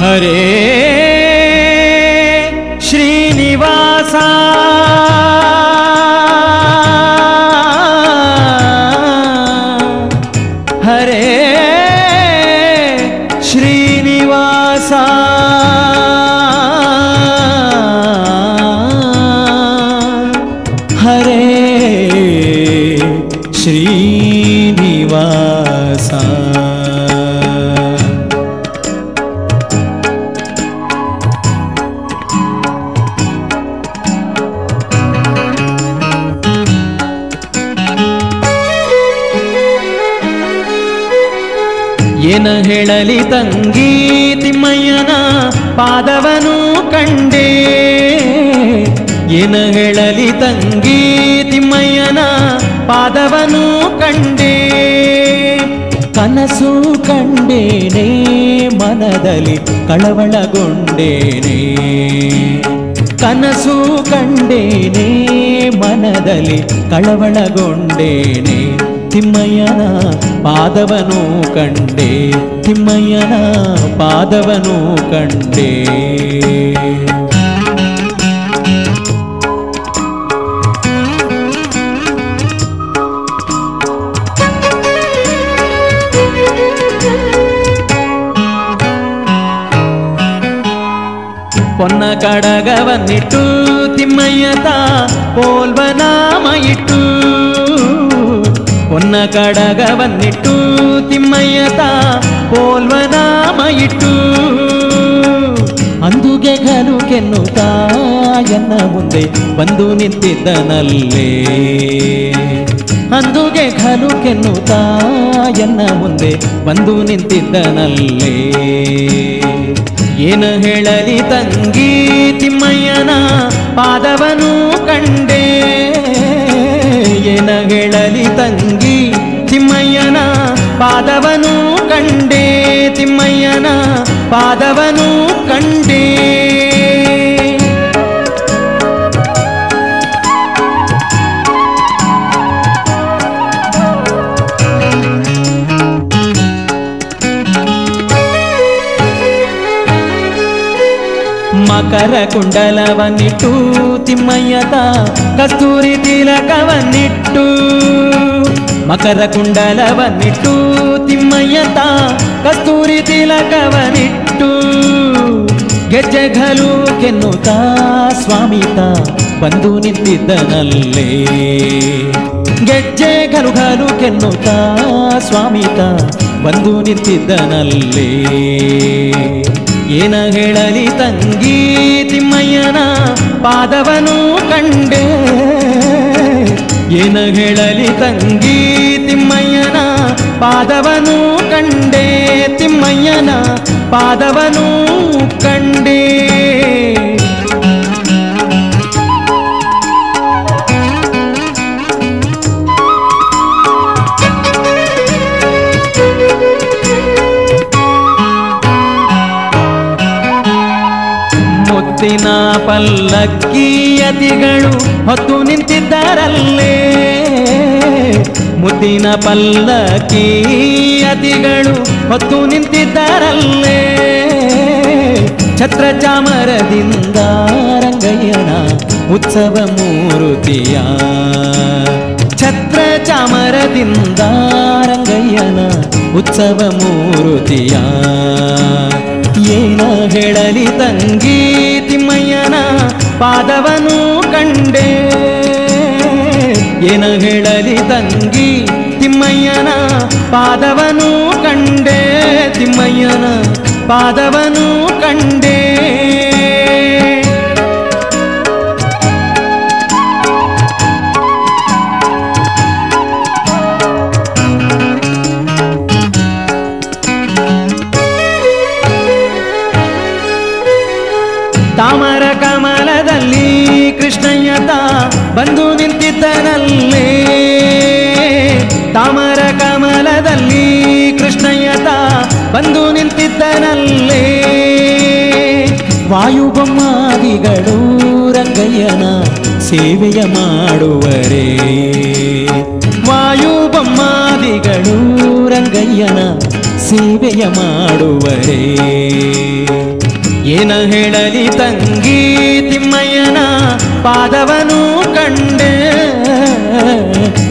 हरे श्रीनिवासा। ಏನ ಹೇಳಲಿ ತಂಗಿ ತಿಮ್ಮಯ್ಯನ ಪಾದವನು ಕಂಡೆ. ಏನ ಹೇಳಲಿ ತಂಗಿ ತಿಮ್ಮಯ್ಯನ ಪಾದವನು ಕಂಡೆ. ಕನಸು ಕಂಡೇನೆ, ಮನದಲ್ಲಿ ಕಳವಳಗೊಂಡೇನೆ. ಕನಸು ಕಂಡೇನೆ, ಮನದಲ್ಲಿ ಕಳವಳಗೊಂಡೇನೆ. ತಿಮ್ಮಯ್ಯನ ಪಾದವನು ಕಂಡೆ ತಿಮ್ಮಯ್ಯನ ಪಾದವನು ಕಂಡೆ ಪೊನ್ನ ಕಡಗವನ್ನಿಟ್ಟು ತಿಮ್ಮಯ್ಯತ ಪೋಲ್ವನಾಮ ಪೊನ್ನ ಕಡಗವನ್ನಿಟ್ಟು ತಿಮ್ಮಯ್ಯತ ಪೋಲ್ವನಾಮ ಇಟ್ಟು, ಅಂದುಗೆ ಘನು ಕೆನ್ನುತ್ತಾ ಎನ್ನ ಮುಂದೆ ಬಂದು ನಿಂತಿದ್ದನಲ್ಲೇ. ಅಂದುಗೆ ಘನು ಕೆನ್ನುತ್ತಾ ಎನ್ನ ಮುಂದೆ ಬಂದು ನಿಂತಿದ್ದನಲ್ಲೇ. ಏನು ಹೇಳಲಿ ತಂಗಿ ತಿಮ್ಮಯ್ಯನ ಪಾದವನು ಕಂಡೆ. ಪಾದವನು ಕಂಡೆ ತಿಮ್ಮಯ್ಯನ ಪಾದವನು ಕಂಡೆ ಮಕರ ಕುಂಡಲವನ್ನಿಟ್ಟು ತಿಮ್ಮಯ್ಯತ ಕಸ್ತೂರಿ ತಿಲಕವನ್ನಿಟ್ಟು ಮಕರ ಕುಂಡಲವನ್ನಿಟ್ಟು ತಿಮ್ಮಯ್ಯತ ಕಸ್ತೂರಿ ತಿಲಕವನ್ನಿಟ್ಟು, ಗೆಜ್ಜೆಗಳು ಕೆನ್ನುತ್ತಾ ಸ್ವಾಮಿತ ಬಂದು ನಿಂತಿದ್ದನಲ್ಲೇ. ಗೆಜ್ಜೆ ಗಲು ಕೆನ್ನುತ್ತಾ ಸ್ವಾಮಿತ ಬಂದು ನಿಂತಿದ್ದನಲ್ಲೇ. ಏನ ಹೇಳಲಿ ತಂಗಿ, ತಿಮ್ಮಯ್ಯನ ಪಾದವನು ಕಂಡೆ. ಏನ ಹೇಳಲಿ ತಂಗಿ ತಿಮ್ಮಯ್ಯನ? ಪಾದವನು ಕಂಡೆ ತಿಮ್ಮಯ್ಯನ? ಪಾದವನು ಕಂಡೆ. ಮುತ್ತಿನ ಪಲ್ಲಕ್ಕಿಯತಿಗಳು ಹೊತ್ತು ನಿಂತಿದ್ದಾರಲ್ಲೇ. ಮುದ್ದಿನ ಪಲ್ಲಕ್ಕಿಯತಿಗಳು ಹೊತ್ತು ನಿಂತಿದ್ದಾರಲ್ಲೇ. ಛತ್ರ ಚಾಮರದಿಂದ ರಂಗಯ್ಯನ ಉತ್ಸವ ಮೂರುತಿಯ. ಛತ್ರ ಚಾಮರದಿಂದ ರಂಗಯ್ಯನ ಉತ್ಸವ ಮೂರುತಿಯ. ಏನ ಹೇಳಲಿ ತಂಗಿ ತಿಮ್ಮಯ್ಯನ ಪಾದವನು ಕಂಡೆ. ಏನ ಹೇಳಲಿ ತಂಗಿ ತಿಮ್ಮಯ್ಯನ ಪಾದವನು ಕಂಡೆ ತಿಮ್ಮಯ್ಯನ ಪಾದವನು ಕಂಡೆ. ತಾಮರ ಕಮಲದಲ್ಲಿ ಕೃಷ್ಣಯ್ಯತ ಬಂದು ನಿಂತಿದ್ದನಲ್ಲೇ. ವಾಯುಬೊಮ್ಮಾದಿಗಳು ರಂಗಯ್ಯನ ಸೇವೆಯ ಮಾಡುವರೇ. ವಾಯುಬೊಮ್ಮಾದಿಗಳು ರಂಗಯ್ಯನ ಸೇವೆಯ ಮಾಡುವರೇ. ಏನ ಹೇಳಲಿ ತಂಗಿ ತಿಮ್ಮಯ್ಯನ ಪಾದವನು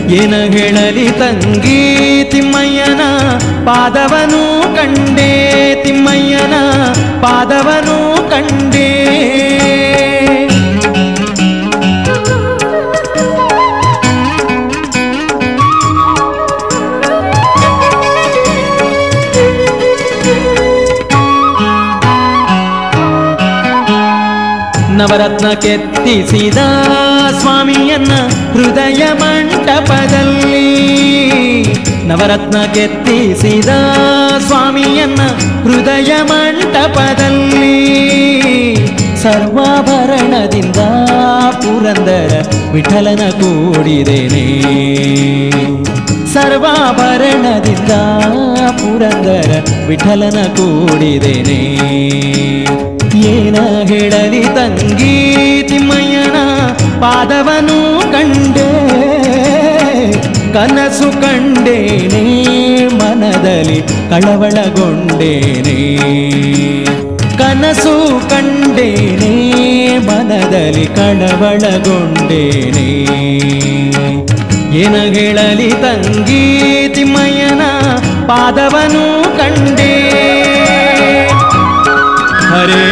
ಏನ ಹೇಳಲಿ ತಂಗಿ ತಿಮ್ಮಯ್ಯನ? ಪಾದವನು ಕಂಡೇ ತಿಮ್ಮಯ್ಯನ? ಪಾದವನು ಕಂಡೇ. ನವರತ್ನ ಕೆತ್ತಿಸಿದ ಸ್ವಾಮಿಯನ್ನ ಹೃದಯ ಮಂಟಪದಲ್ಲಿ ನವರತ್ನ ಕೆತ್ತಿಸಿದ ಸ್ವಾಮಿಯನ್ನ ಹೃದಯ ಮಂಟಪದಲ್ಲಿ ಸರ್ವಾಭರಣದಿಂದ ಪುರಂದರ ವಿಠಲನ ಕೂಡಿದೇನೆ. ಸರ್ವಾಭರಣದಿಂದ ಪುರಂದರ ವಿಠಲನ ಕೂಡಿದೇನೆ. ಏನ ಹೇಳಲಿ ತಂಗಿ ತಿಮ್ಮಯ್ಯನ ಪಾದವನು ಕಂಡೆ, ಕನಸು ಕಂಡೇನೆ ಮನದಲ್ಲಿ ಕಳವಳಗೊಂಡೇನೆ. ಕನಸು ಕಂಡೇನೆ ಮನದಲ್ಲಿ ಕಳವಳಗೊಂಡೇನೆ. ಏನ ಹೇಳಲಿ ತಂಗಿ ತಿಮ್ಮಯ್ಯನ, ಪಾದವನು ಕಂಡೆ. ಹರೇ